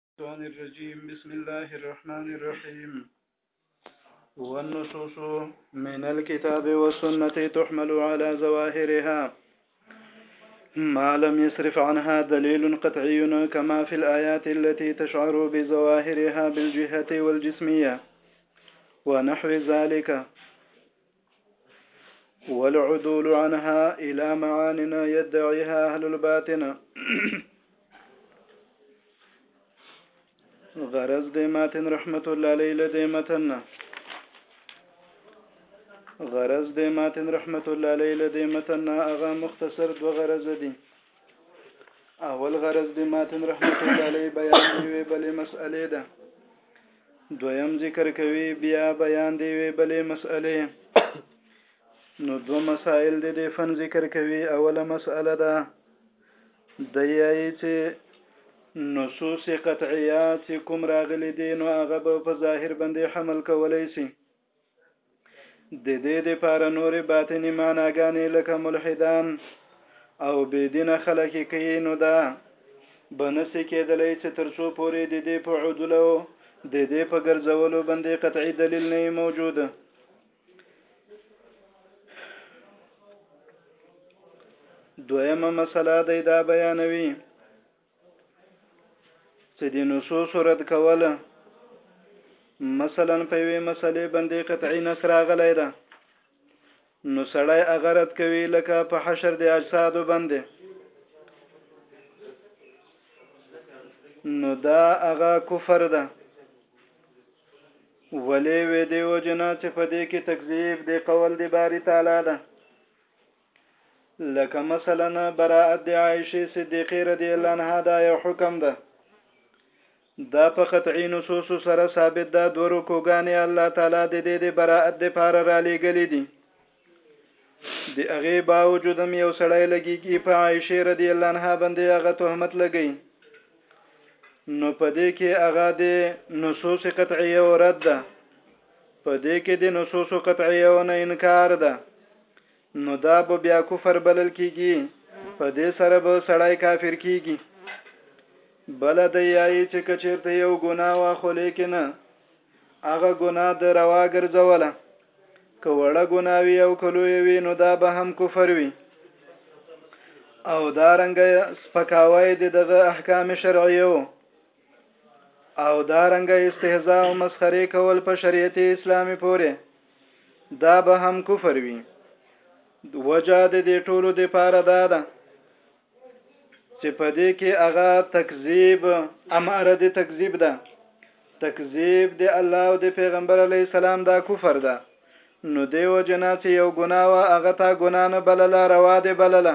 الشيطان الرجيم بسم الله الرحمن الرحيم والنصوص من الكتاب والسنة تحمل على ظواهرها ما لم يصرف عنها دليل قطعي كما في الآيات التي تشعر بظواهرها بالجهة والجسمية ونحو ذلك والعدول عنها إلى معاننا يدعيها أهل الباطنة غرض د ماتن رحمت الله علیه له دې متن نه غرض د ماتن رحمت الله علیه له دې متن نه هغه مختصر دو غرض دي اول غرض د ماتن رحمت الله علیه بیان دی وی بلې مسئله ده دویم ذکر کوي بیا بیان دی وی بلې مسئله نو دو مسائل د دې فن ذکر کوي اوله مسئله ده د یای چې نصوص قطعیات کوم راغلي دي نو هغه به په ظاهر باندې حمل کولای شي د دې لپاره نورې باطنې معناګانې لکه ملحدان او بې دینه خلک یې کوي نو دا به نسې کېدلی چې تر څو پورې د دې په عدول او د دې په ګرځولو باندې قطعي دلیل نه موجود دویمه مسله دی دا بیانوي څه دي نصوص رد کوله مثلا په یوې مسلې باندې قطعي نص راغلی ده نو سړی هغه رد کوي لکه په حشر د اجسادو باندې نو دا هغه کفر ده ولې وې دی وجنه چې په دې کې تکذیب دی قول دی باری تعالی ده لکه مثلا براءت د عائشه صدیقه رضی الله عنها دا یو حکم ده دا په قطعی نصوص سره ثابت ده دو رکوګانې الله تعالی د دې د براءت د پاره را لېګلې دي د هغه باوجود هم یو سړی لګیږي په عائشه رضی الله عنها باندې هغه تهمت لګی نو په دې کې هغه د نصوص قطعیه او رد ده په دې کې د نصوص قطعیه او نه انکار ده نو دا به بیا کفر بلل کیږي په دې سره به سړی کافر کیږي بل د یای چې کچیرته یو ګناه وا خو لیکنه هغه ګناه د روا ګرځوله که وړه ګناوي او کلوې وي نو دا به هم کفر وي او دا رنګ سپکاوی د دغه احکام شرعیو او دا رنګه استهزاء او مسخره کول په شریعت اسلامي پورې دا به هم کفر وي وجه د دې ټولو د پاره دا ده چې په دې کې هغه تکذیب اماره د تکذیب ده تکذیب د الله او د پیغمبر علی السلام دا کفر ده نو دیو جنا چې یو ګناوه هغه تا ګنا نه بلله روا ده بلله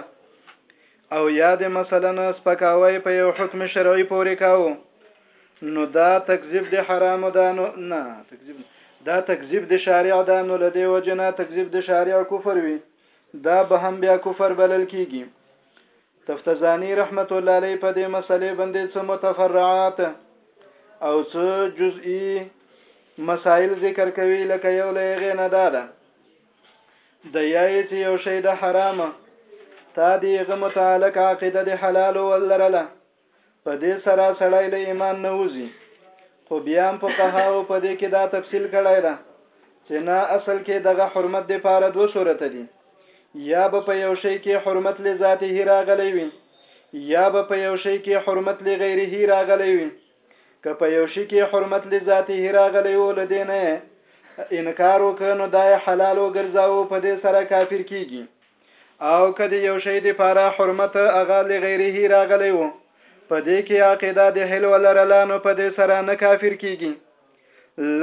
او یا دې مثلا سپکاوی په یو حکم شرعي پورې کاو نو دا تکذیب د حرام ده نو نه تکذیب دا تکذیب د شارع ده نو لدی وجنا تکذیب د شارع کفر وي دا به هم بیا کفر بلل کیږي تفتزانی رحمت الله علیه په دې مسلې باندې څه متفرعات او څه جزئی مسائل ذکر کوي لکه یو لغه نه ده د یای چې یو شی د حرام تا دی غ متعلق عقیده د حلال ولرله په دې سره سړی له ایمان نه وځي خو بیا هم فقها او په دې کې دا تفصیل کړی دا چې نه اصل کې دغه حرمت د پاره دوه صورت دي یا به په یو شی کې حرمت لذاته راغلی وي یا به په یو شی کې حرمت لغیره راغلی وي که په یو شي کې حرمت لذاته راغلی و لدې نه انکار وکړ نو دا حلال وګرځاو په دې سره کافر کیږي او کدی یو شی د پاره حرمت اغه لغیره راغلی وو په دې کې عقیده د حل ولرله نو په دې سره نه کافر کیږي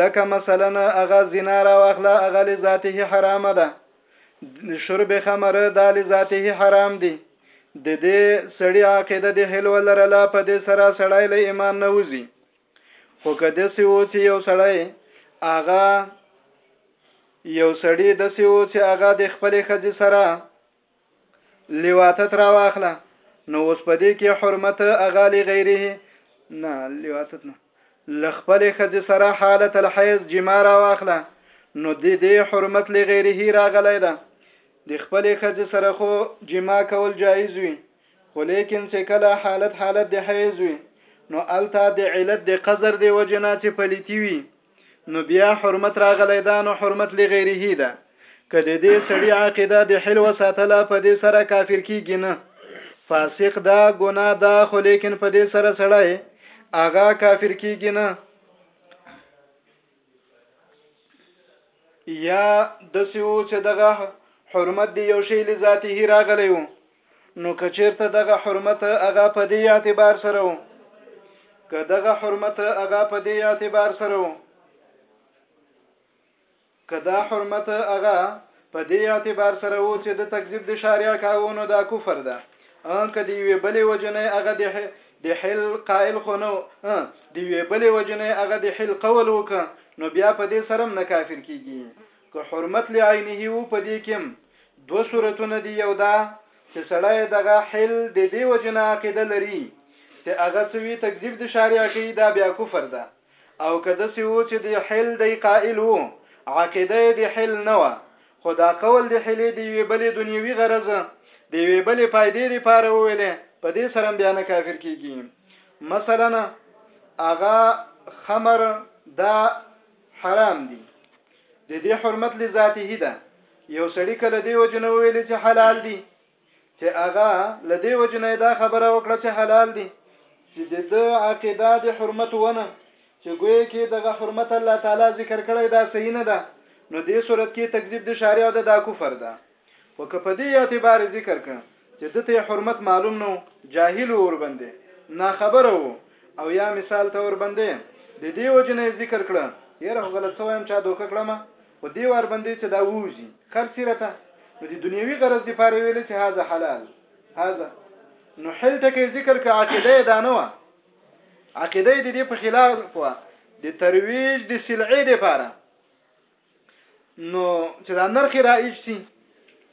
لکه مثلا اغه زنا را واخله اغه لذاته حرامه ده شرب خمر دا لذاته حرام دی د دې سړی عقیده د حلو لرله په دې سره سړی له ایمان نه وځي خو که د سیو چې یو سړی هغه یو سړی د سیو چې هغه د خپل خځې سره لواطت را واخله نو اوس په دې کې حرمت اغالی غیره نه لواطت نه لخپل خزي سره حالت الحیض جما را واخله نو د دې حرمت لغیره راغلی ده د خپل خزي سره خو جما کول جایز وي خو لیکن چې کله حالت حالت د حیض وي نو الته د علت د قذر دی وجنه چې پلیتی وي نو بیا حرمت راغلی دا نو حرمت لغیره ده که د دې سړي عقیده د حل وساتله په دې سره کافر کیږي نه فاسق دا ګناه دا خو لیکن په دې سره سړی هغه کافر کیږي نه یا د سیو چې دغه حرمت دی یو شی لذاته راغلی وو نو که چیرته دغه حرمت هغه په دې اعتبار سره وو که دغه حرمت هغه په دې اعتبار سره وو که دا حرمت هغه په دې اعتبار سره وو چې د تکذیب د شارع کاوه نو دا کفر ده ان که دی وی بلې وجنه هغه د د حل قائل خو نو دی وی بلې وجنه هغه د حل قول وک نو بیا په دې سره نه کافر کیږي که حرمت لعینه وو په دې کې دوه صورتونه دي یو دا چې سړی دغه حل د دې وجنه عقیده لري چې هغه څوی تکذیب د شارع کوي دا بیا کفر ده او کده سی وو چې د حل دی قائل وو عقیده د حل نه و خو دا قول د حلې دی وی بلې دنیوي غرض دی وی بلې فائدې لپاره ویلې په دې سره بیا نه کافر کیږي مثلا اغا خمر دا حرام دي د دې حرمت لذاته ده یو سړی کله دی وجنه ویل چې حلال دي چې هغه لدی وجنه دا خبره وکړه چې حلال دي چې د د عقیده د حرمت ونه چې ګوې کې دغه حرمت الله تعالی ذکر کړی دا صحیح نه ده نو دې صورت کې تکذیب د شارع ده دا کفر ده خو که په دې اعتبار یې ذکر کړ چې ده ته یې حرمت معلوم نه و، جاهل و ورباندې، ناخبره و او یا مثال ته ورباندې د دې وجې نه یې ذکر کړه، یاره خو غلط سوی یم چا دوکه کړمه، خو دې ورباندې چې دا ووځي خر سیرته نو د دنیوي غرض دپاره یې ویلې چې هذا حلال هذا نو حل ټکی یې ذکر کړ عقیده یې دا نه وه عقیده یې د دې په خلاف وه د ترویج د سلعې دپاره نو چې دا نرخ رایج سي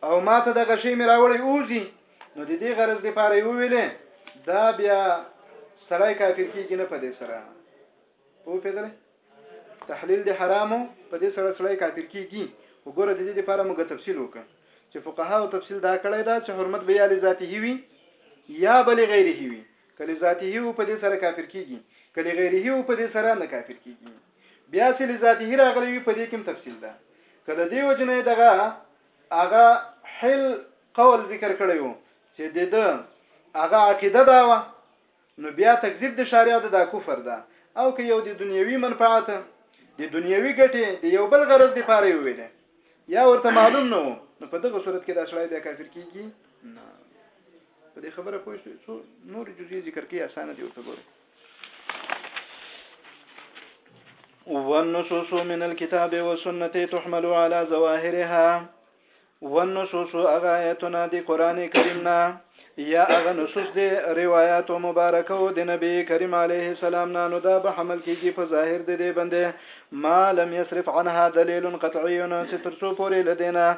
او ما ته دغه شی مې راوړی اوزي نو د دې غرض لپاره یو ویلې دا بیا سړی کافر کیږي نه په دې سره او په دې تحلیل د حرامو په دې سره سړی کافر کیږي وګوره د دې لپاره موږ تفصیل وکړو چې فقها او تفصیل دا کړی دا چې حرمت به یا لذاته وي یا بل غیره وي کله ذاته وي په دې سره کافر کیږي کله غیره وي په دې سره نه کافر کیږي بیا چې لذاته راغلی وي په دې کې تفصیل ده که د دې وجنه دغه هغه حل قول ذکر کړی وو چې د ده هغه عقیده دا وه نو بیا تکذیب د شارع د دا کفر ده او که یو د دنیوي منفعت د دنیوي ګټې د یو بل غرض دی پاره ویل یا ورته معلوم نه وو نو په دغه صورت کې دا سړی بیا کافر کیږي نه په دې خبره پوه شو نور جزئي ذکر کې اسانه دی ورته ګورئ والنصوص من الكتاب والسنة تحمل على ظواهرها والنصوص اغا آیتنا دی قرآن کریمنا یا اغا نصوص دی روایات و مبارکو دی نبی کریم علیه السلام نا نو دا به حمل کیږي په ظاهر دی دی بنده ما لم يصرف عنها دلیل قطعی ستر سو پوری لدینا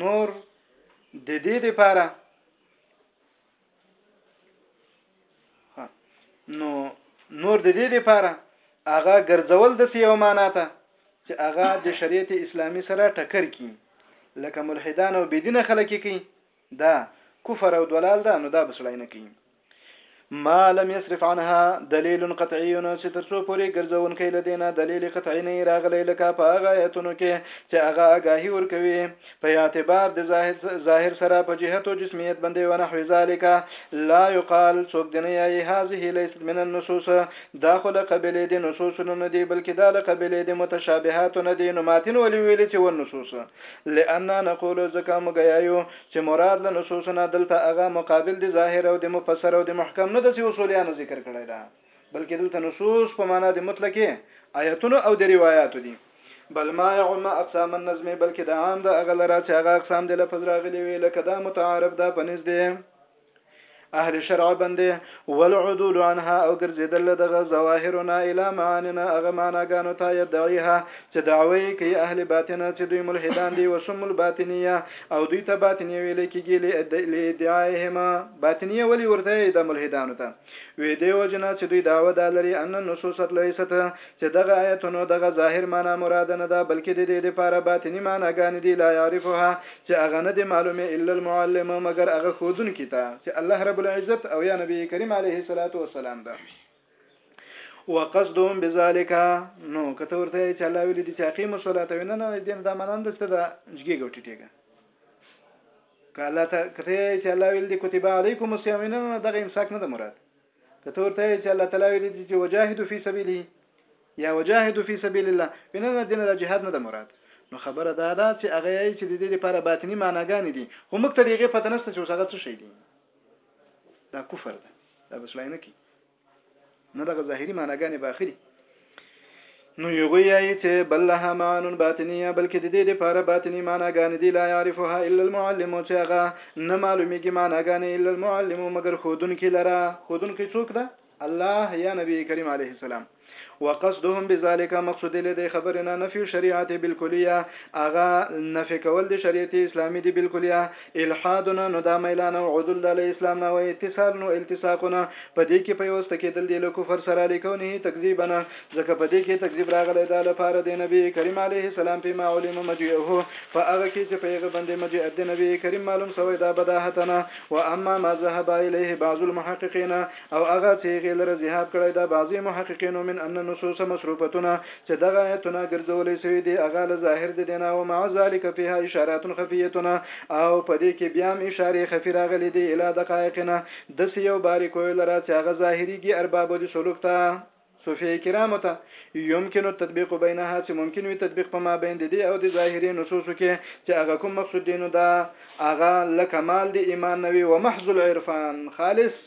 نور د دې لپاره نو نور د دې لپاره هغه ګرځول د سیو معنا ته چې هغه د شریعت اسلامی سره ټکر کی لکه ملحدان او بيدینه خلک کی دا کفر او دلال ده نو دا بسړای نه کوي ما لم يصرف عنها دليل قطعي چې تر څو پورې ګرځونکی له دینه دلیل قطعي نه راغلی لکه په هغه آیتونو کې چې هغه آګاهي ورکوي په اعتبار د ظاهر ظاهر سره په جهت او جسمیت باندې ونحو ذالک لا يقال څوک دنه یې هذه ليست من النصوص دا خو له قبلې د نصوص نه دی بلکې دا له قبلې د متشابهات نه دی نو ماتن ولې ویل چې ونصوص لئن نقول ځکه موږ یایو چه مراد له نصوصو نه دلته هغه مقابل د ظاهر او د مفسر او د محکم نه دسې اصولیانو ذکر کړی ده بلکه دلته نصوص په معنا د مطلقې آیتونو او د روایاتو دي بل ما يعم اقسام النظم بلکې دا عام ده هغه لره چې هغه اقسام د لفظ راغلي وي لکه دا متعارف ده په نزد اهل شرع بندې والعدول عنها او ګرځیدل له دغه ظواهرنا الی معاننا هغه معناګانو ته یدعیها چې دعوی کوي اهل باطنه چې دوی ملحدان دي وسم الباطنیه او دوی ته باطنیه ویل کېږي لادعایهما باطنیه ولی ورته د ملحدانو ته وي دې وجنه چې دوی دعوه دا لري ان النصوص التليست چې دغه آيتونو دغه ظاهر معنی مراده نه ده بلکې ددې دپاره باطني معنی ګانې دي لا يعرفها چې هغه نه دې معلومې الا المعلم مګر هغه ښودونکي ته چې الله رب العزت او يا نبي کريم عليه الصلاة والسلام ده وقصدهم بذلك نو کته ورته چې الله ویل دي چې اقیم الصلاه ویننه دین دا منند څه ده جګیږي ټیټیږي که الله ته کته چې الله ویل دي کتب علیکم الصیام نه نه دغه امساک نه د مراد کته ورته چې الله تعالی ویل دي چې وجاهدوا فی سبیلی یا وجاهدوا فی سبیل الله نه نه دین د جهاد نه د مراد نو خبره دا ده چې هغه یې چې د دې لپاره باطنی معناګانې دي خو موږ ته دغه پته نشته چې هغه څه شي دي دا کفر ده دا بسلاینه کی نه دغه ظاهري معناګانې باقي دي نو یغوی یې چې بل لها معان باطنیه بلکې د دې لپاره باطنی معناګانې دي لا يعرفها الا المعلم چې هغه نه معلومیږي معناګانې الا المعلم مګر خودونکي لره خودونکي څوک ده الله یا نبی کریم علیه السلام وقصدهم بذلک مقصود له دې خبرې نه نفي الشریعت بالکلیه اغه نفي کول د شریعت اسلامي دی بالکلیه الحادنا نو دا میلان او عدل د اسلام نه او اتصال نو التصاقنا په دې کې پیوسته کېدل دی له کفر سره لیکونه تکذیبنا ځکه په دې کې تکذیب راغلی دا لپاره د نبی کریم علیه السلام په ما علم مجيئه په هغه کې چې په هغه باندې مجيئت د نبی کریم معلوم سوی دا بداهتنا و اما ما ذهب الیه بعض المحققین او هغه څه هغې لره ذهاب کړی ده بعضې محققینو من ان نصوص مصروفتونه چې دغه آیتونه ګرځولی سوي دي هغه له ظاهر د دې نه ومع ذلک فیها اشارات خفیتون او په دې کې بیا هم اشارې خفي راغلي دي الی دقایقنا دسې یو باریکویو لره چې هغه ظاهریږي اربابو د سلوک ته. صوفيه کرامو ته يمکن التطبيق بينها چې ممکن وي تطبيق په مابين د دې او د ظاهري نصوصو کې چې هغه کوم مقصود دی نو دا هغه له کمال د ایمان نه وي ومحض العرفان خالص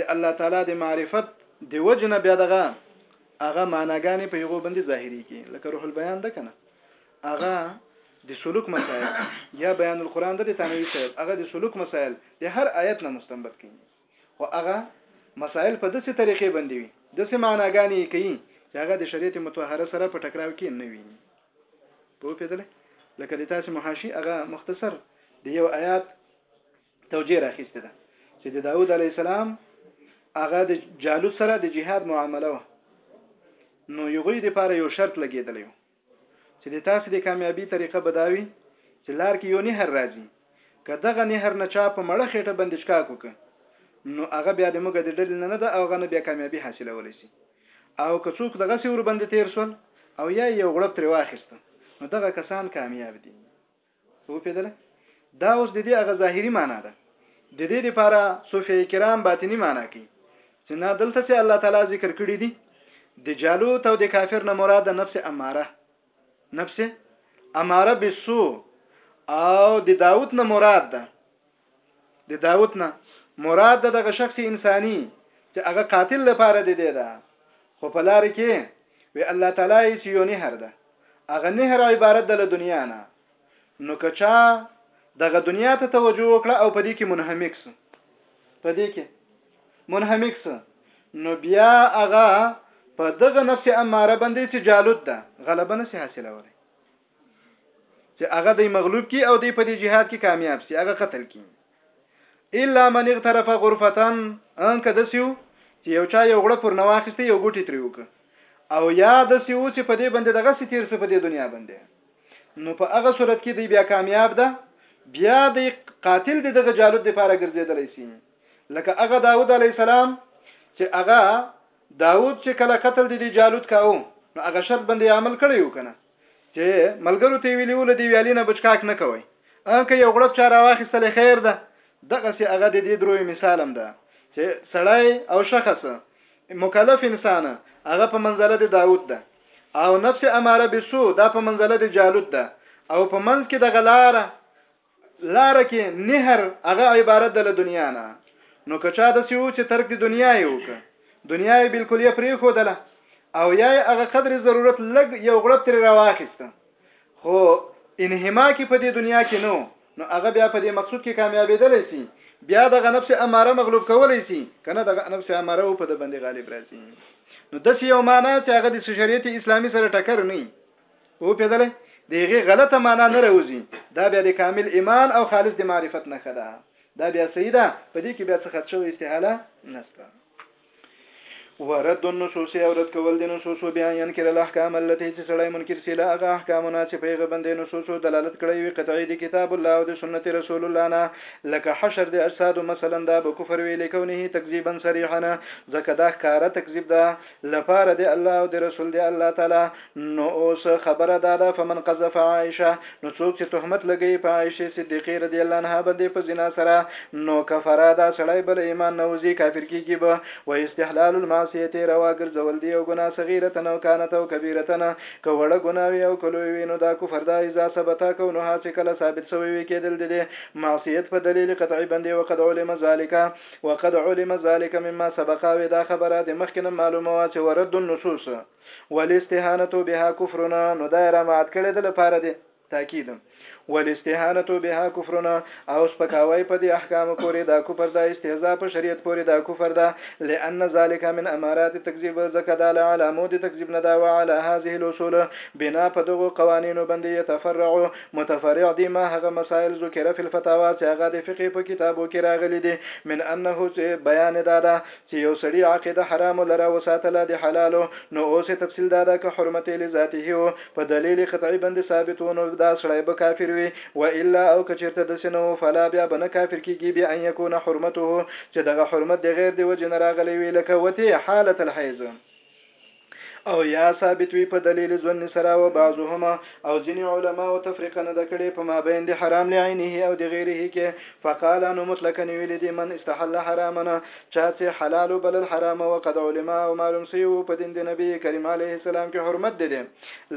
د الله تعالی د معرفت د وجنه بیا دغه هغه معناګانې په یغو باندې ظاهري کې لکه روح البيان ده کنه هغه د سلوک مسائل یا بیان القرآن د تنوی صاحب هغه د سلوک مسائل د هر آیت نه مستنبط کړي خو هغه مسائل په داسې طریقې باندې وي داسې معناګانې یې کوي چې هغه د شریعت متطهره سره په ټکراو کې نه وي په پیدل لکه د تاسو محاشي هغه مختصر د یو آیات توجیه راخسته ده چې د داوود علی السلام هغه د جالوت سره د جهاد معامله و نو یوغې د پاره یو شرط لګیدلی چې د تاسې د کامیابی طریقه به دا وي چې لار کې یو نهر راځي که دغه نهر نه چا په مړه خېټه بندې چکاک وکړ نو هغه بیا د موږ د ډلې نه نه ده او هغه نه بیا کامیابی حاصلولی شي او که څوک دغسې وربندې تېر شول او یا یې یو غړپ ترې واخیسته نو دغه کسان کامیاب دي وو پیدله دا اوس د دې هغه ظاهري معنا ده د دې لپاره صوفي کرام باطنی معنا کوي چې نه دلته چې الله تعالی ذکر کړی دی د جالوت او د کافر نه مراد نفس اماره نفس اماره بالسوء او د داوود نه مراد ده د داوت نه مراد د دغه شخص انساني چې هغه قاتل لپاره دی دی ده خو په لار کې وی الله تعالی یې چې یو نهر ده هغه نهر عبارت ده له دنیا نه نو که چا دغه دنیا ته توجه وکړه او په دې کې منهمک سو په دې کې منهمک سو نو بیا هغه په دغه نفس اماره باندې چې جالوت ده غلبه نسی حاصلولی چې هغه دی مغلوب کی او دی په دې جهاد کې کامیاب سي هغه قتل کی الا من اغترف غرفتن ان کده سیو چې یو چا یو غړ پر نواخسته یو ګټي تری وک او یا د سیو چې په دې باندې دغه ستیر سو په دې دنیا باندې نو په هغه صورت کې دی بیا کامیاب ده بیا دی قاتل دی دغه جالوت لپاره ګرځیدلی سي لکه هغه داوود علی السلام چې هغه داوود چې کله قتل دی دی جالوت کاوه نو هغه شرط باندې عمل کړی و کنه چې ملګرو ته یې ویلي وو له دې ویالې نه بچکاک نه کوئ ان که یو غړپ چا راواخیستلی خیر ده دغسې هغه د دې دروی مثال هم ده چې سړی او شخص مکلف انسان هغه په منزله د داوود ده او نفس اماره بسو دا په منزله د جالوت ده او په منځ کې د غلاره لاره کې نهر هغه عبارت ده له دنیا نه، نو که چا داسې و چې ترک د دنیا یې وکړ، دنیا یې بالکلیه پرېښودله او یا یې هغه قدر ضرورت لږ یو غړپ ترې راواخیسته، خو انهماک یې په دې دنیا کې نه و، نو هغه بیا په دې مقصود کې کامیابېدلی سي، بیا دغه نفس اماره مغلوب کولی سي، که نه دغه نفس اماره و په ده باندې غالب راځي. نو داسې یو مانا چې هغه د شریعت اسلامي سره ټکر نه وي. او پیدلې دیغه غلطه معنا نه راوځي دا بیا د کامل ایمان او خالص د معرفت نه خده دا بیا سیدا په دې کې بیا څه خرچو استحاله نشته ورد النصوص او رد کول د نصوص بیا ينکر الاحکام التي چې سړی منکر سي له هغه احکامونه چې په هغه باندې نصوص دلالت کړی وي قطعي د کتاب الله او د سنت رسول الله نه لکه حشر د اجساد مثلا دا به کفر وی لکونه تکذیبا صریحا ځکه دا ښکارا تکذیب ده لپاره د الله او د رسول د الله تعالی نو اوس خبره دا ده فمن قذف عائشه نو څوک چې تهمت لګي په عائشه صدیقه رضی الله عنها باندې په زنا سره نو کفرا دا سړی بل ایمان نه وزي کافر کیږي به و استحلال المعصیت روا ګرځول دی او ګناه صغیره او کانت او کبیره نه کوړه ګناوي او کلوي وي نو دا کفر دا اذا ثبت کونه چې کله ثابت شوی وي کېدل دي معصیت په دلیل قطعي باندې وقد علم ذالک وقد علم ذلک مما سبق او دا خبره د مخکې نه معلومه وه چې ورد النصوص والاستهانه بها کفرنا نو دا را مات کړی د لپاره دی تاکید والاستهانه بها کفرنا او سپکاوی په دې احکام پورې دا کفر دا استهزاء په شریعت پورې دا کفر دا لئن ذلک من امارات تکذیب زکه دا علامو د تکذیب نه دا وعلى هذه الاصول بنا په دغه قوانینو باندې يتفرعوا متفرع دي ما هغه مسائل ذکر فی الفتاوا چې هغه د فقه په کتابو کې راغلي دي من انه چې بیان دا ده چې یو سړی عقیده حرام لره وساتله د حلالو نو اوس تفصیل دا ده که حرمت لذاته او په دلیل قطعی باندې ثابت و نو دا سړی به کافر وي و الا او که چیرته د سنو فلا بیا بنه کافر کیږي بیا ان یکون حرمته چې دغه حرمت د غیر دی وجه نه راغلی وي لکه وتی حالت الحیض او یا ثابت وي په دلیل ځنی سره او بعضهما او ځینی علما او تفریقه نه دکړي په مابین د حرام لعینه او د غیره کې فقال انه مطلقا ویل دي من استحل حراما چا چې حلال بلل حرام او قد علما او معلوم سی او په دین د نبی کریم علیه السلام کې حرمت دي دي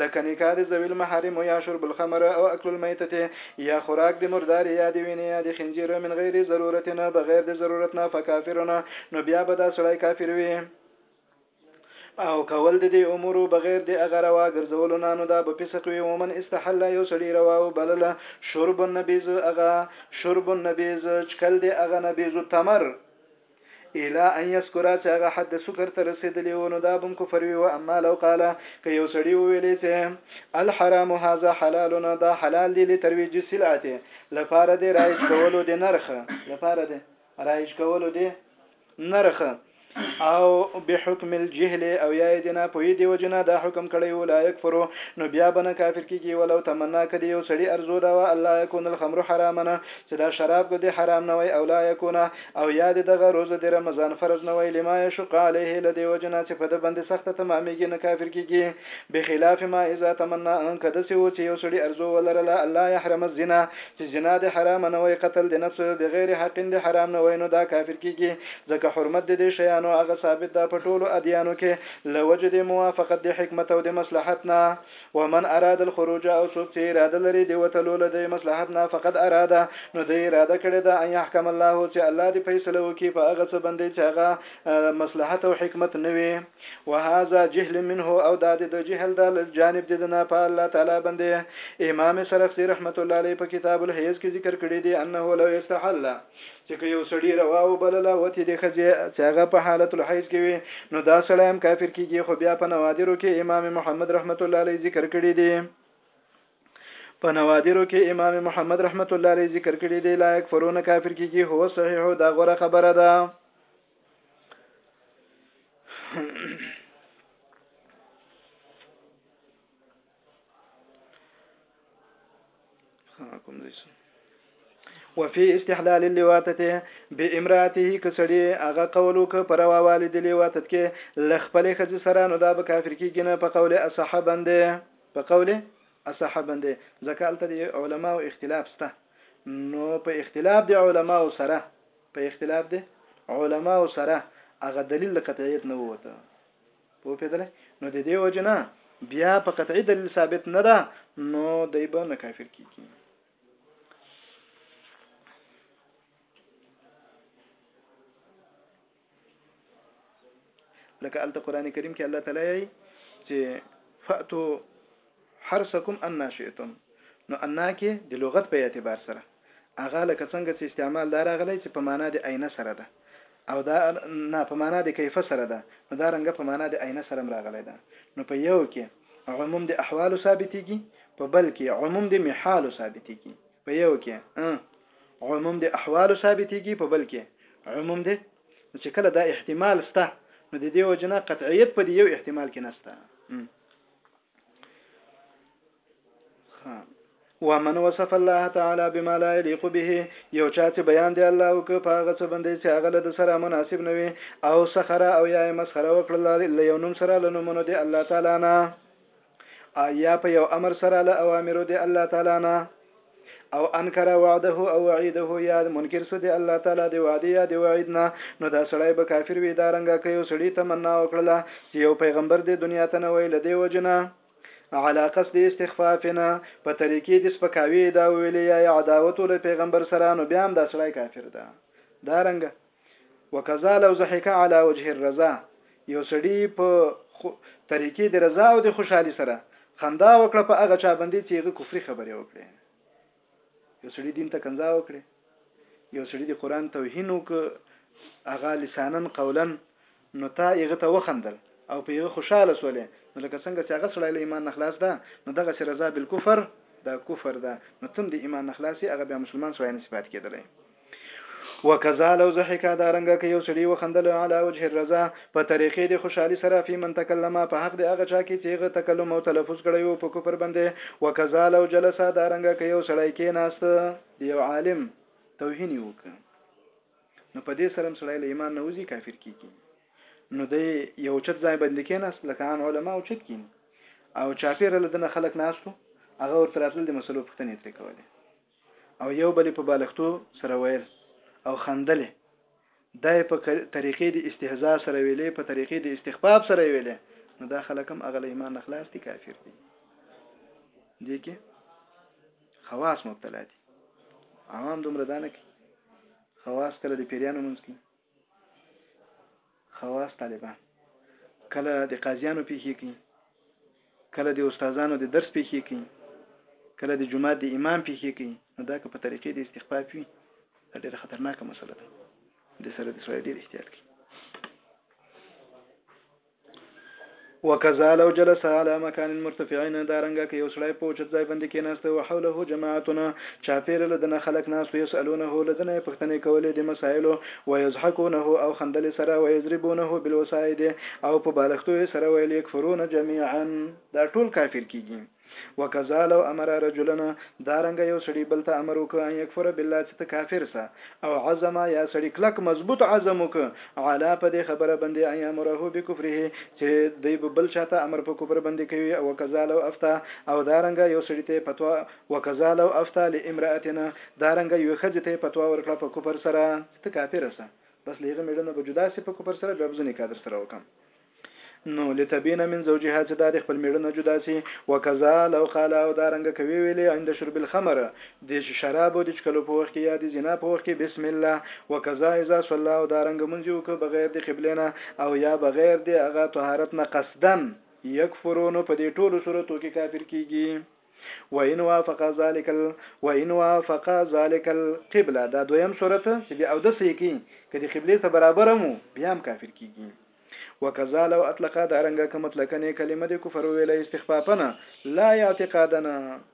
لکه نکاح د ذویل محارم یا شرب الخمر او اکل المیتته یا خوراک د مردار یا د وینې یا د خنجیر من غیر ضرورت نه بغیر د ضرورت نه فکافرنا نو بیا به دا سړی کافر وي او کول د دې امورو بغیر د هغه روا ګرځولو نه نو دا به فسق وي ومن استحل یو سړي روا وبلله شرب النبیز هغه شرب النبیز چکل د هغه نبیز تمر الا ان یسکرا چې هغه حد سکر ته رسیدلی و نو دا بم کفر وی و اما لو قال که یو سړی ویلې چې الحرام هاذا حلال نه دا حلال دی لترویج سلعته لپاره دی رایج کولو دی نرخ لپاره دی رایج کولو دی نرخه او بحکم الجهل او یا د نه پوی دی وجنه دا حکم کړی و لا یکفرو نو بیا بنه کافر کیږي ولو تمنا کدی یو سړی ارزو دا و الله یکون الخمر حرامنا چې دا شراب کدی حرام نه وای او لا یکون او یا د دغه روزه د رمضان فرض نه وای لما یشق علیه لدی وجنه چې په د باندې سخت تمامېږي نه کافر کیږي بخلاف ما اذا تمنا ان کده سی و چې یو سړی ارزو ولرله الله يحرم الزنا چې زنا دې حرامه نه وای، قتل دې نفس بغیر حق دې حرام نه وای، نو دا کافر کیږي، ځکه حرمت د دې شیانو هغه ثابت ده په ټولو ادیانو کې له وجې د موافقت د حکمت او د مصلحت نه، ومن اراد الخروج او څوک چې اراده لري د وتلو له دې مصلحت نه فقد اراد نو دی اراده کړې ده ان یحکم الله چې الله دې فیصله وکړي په هغه څه باندې چې هغه مصلحت او حکمت نه وي. وهذا جهل منه او دا د ده جهل ده له جانب د دنه په الله تعالی باندې امام سرخسی رحمت الله علیه په کتاب الحیض کې ذکر کړی دی انه لو استحل چې که یو سړی روا او بلله وتی د خزی چې هغه په حالت الحیض کې وي نو دا سړی هم کافر کیږي خو بیا په نوادرو کې امام محمد رحمت الله علیه ذکر کړی دی په نوادرو کې امام محمد رحمت الله علیه ذکر کړی دی لایک فرونه کافر کیږي هو صحیح دا غوره خبره ده وفي استحلال اللواتته بامراته کسړي هغه قولو ک پروا والد لواتت کې لخپل خزي سره نو دا به کافر کېږي نه په قول اصحاب باندې په قول اصحاب باندې ځکه الته علماو اختلاف سته نو په اختلاف د علماو سره په اختلاف د علماو سره هغه دلیل د قطعیت نه ووته په پیدل نو د دې وجنه بیا په قطعي دلیل ثابت نه ده نو دی به نه کافر کیږي لکه الته قران کریم کې الله تعالی چې فاتو حرثکم انا شئتم نو انا کې د لغت په اعتبار سره هغه لکه څنګه چې استعمال دا راغلی چې په مانا د اين سره ده او دا نه په مانا د کيف سره ده نو دا رنګه په مانا د اين سره هم راغلی ده نو په يو کې عموم د احوال ثابتيږي په بل کې عموم د محال ثابتيږي په يو کې عموم د احوال ثابتيږي په بل کې عموم دی نو چې کله دا احتمال سته نو د دې وجنه قطعیت په دې یو احتمال کې نسته ومن وصف الله تعالی بما لا يليق به یو چا چې بیان دی الله او که پاغه څه باندې چې هغه له سره مناسب نه وي او سخره او یا مسخره وکړل له یو نوم سره له نومونو دی الله تعالی نه یا په یو امر سره له اوامرو دی الله تعالی نه او انکر وعده او وعیده یا منکر سو د الله تعالی د وعدې یا د وعید نه نو دا سړی به کافر وي دا رنګه که یو سړي تمنا وکړله چې یو پیغمبر دې دنیا ته نه وای له دې وجې نه علی قصد استخفاف نه په طریقې د سپکاوي دا ویلې یا عداوت له پیغمبر سره نو بیا هم دا سړی کافر ده دا رنګه وکذا لو ضحک علی وجه الرضا یو سړي په طریقې د رضا او د خوشحالي سره خندا وکړه په هغه چا باندې چې هغه کفري خبرې وکړي یو سړي دین ته کنځا وکړي یو سړي د قران توهین وکړي هغه لسانن قولن نو تا هغه ته وخندل او په هغه خوشحاله شولې، نو لکه څنګه چې هغه سړی له ایمان نه خلاص ده، نو دغسې رضا بالکفر دا کفر ده، نو ته هم د ایمان نه خلاص یې، هغه بیا مسلمان سړی نه شي پاتې کېدلی. وکذا لو ضحک دا رنګه که یو سړي وخندل علی وجه الرضا په طریقې د خوشحالي سره فی من تکلم په حق د هغه چا کې چې هغه تکلم او تلفظ کړی و په کفر باندې، وکذا لو جلس دا رنګه که یو سړی کېناست د یو عالم توهین یې وکړ. نو په دې سره هم سړی له ایمان نه وځي کافر کیږي نو دی یو چت ځای باندې کېناست لکه عام علما او چت کینی او چاپیره له دنه خلک ناستو هغه ورته راتل د مسلو پوښتنې ترې کولې او یو بل په بالښتو سره ویل او خندلې دا په طریقې د استهزاء سره ویلې په طریقې د استخفاف سره ویلې نو دا خلک هم هغه له ایمان نه خلاص دي کافر دي دي کې خواص مبتلا دي عوام دومره دانه کې خواص کله د پیریانو منځ کې خواص طالبان کله د قاضیانو پیښې کې کله د استادانو د درس پیښې کې کله د جمعات د امام پیښې کې نو دا که په طریقې د استخفاف وي دا ډېره خطرناکه مسله ده د سره د سوال ډېر احتیاط کې وکذا لو جلس على مکان مرتفعين دا رنګه که یو سړی په اوچت ځای باندې کېناسته و حوله جماعتنا چاپېره له دنه خلک ناست و یسألونه له دنه یې پښتنې کولې د مسایلو و یضحکونه او خندل یې سره و یضربونه بالوسائد او په بالښتو یې سره ویل یکفرون جميعا دا ټول کافر کېږي. وکذا لو امر رجلنا دا رنګه یو سړي بل ته امر وکړ ان یکفر بالله چې ته کافر سه او عزم یا سړي کلک مضبوط عزم وکړ علا په دې خبره باندې ان امره بکفره چې دی به بل چاته امر په کفر باندې کوي او وکذا لو افتا او دا رنګه یو سړي ته فتوا وکذا لو افتا لامراتنا دا رنګه یو خځه ته فتوا ورکړه په کفر سره چې ته کافر سه بس لیغه میډنه به جدا سي په کفر سره بیا بزنه کادر سره وکم نو لتبین من زوجها چې دا د خپل میړه نه جدا سي وکذا لو قال او دا رنګ کوي ویلې عند شرب الخمر د شرابو د چکلو په وخت کې یا د زنا په وخت کې بسم الله وکذا اذا صلى او دا رنګ منځ وک بغیر د قبله نه او یا بغیر د هغه طهارت نه قصدا یکفرو نو په دې ټولو صورتو کې کافر کیږي وان وافق ذلك ال... وان وافق ذلك القبله دا دویم صورت چې بیا او د سې کې کدي قبله سره برابر مو بیا هم کافر کیږي وکذا لو اطلقا دا رنګه که مطلقا یې کلمه د کفر وویله استخفافا لا اعتقادا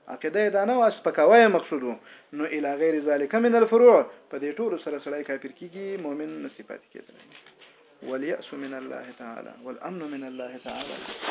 عقیده یې دا نه وه سپکاوی یې مقصود و نو الی غیر ذلک من الفروع په دې ټولو سره سړی کافر کیږي مؤمن نصیفات کېدلی والیأس من الله تعالی والامن من الله تعالی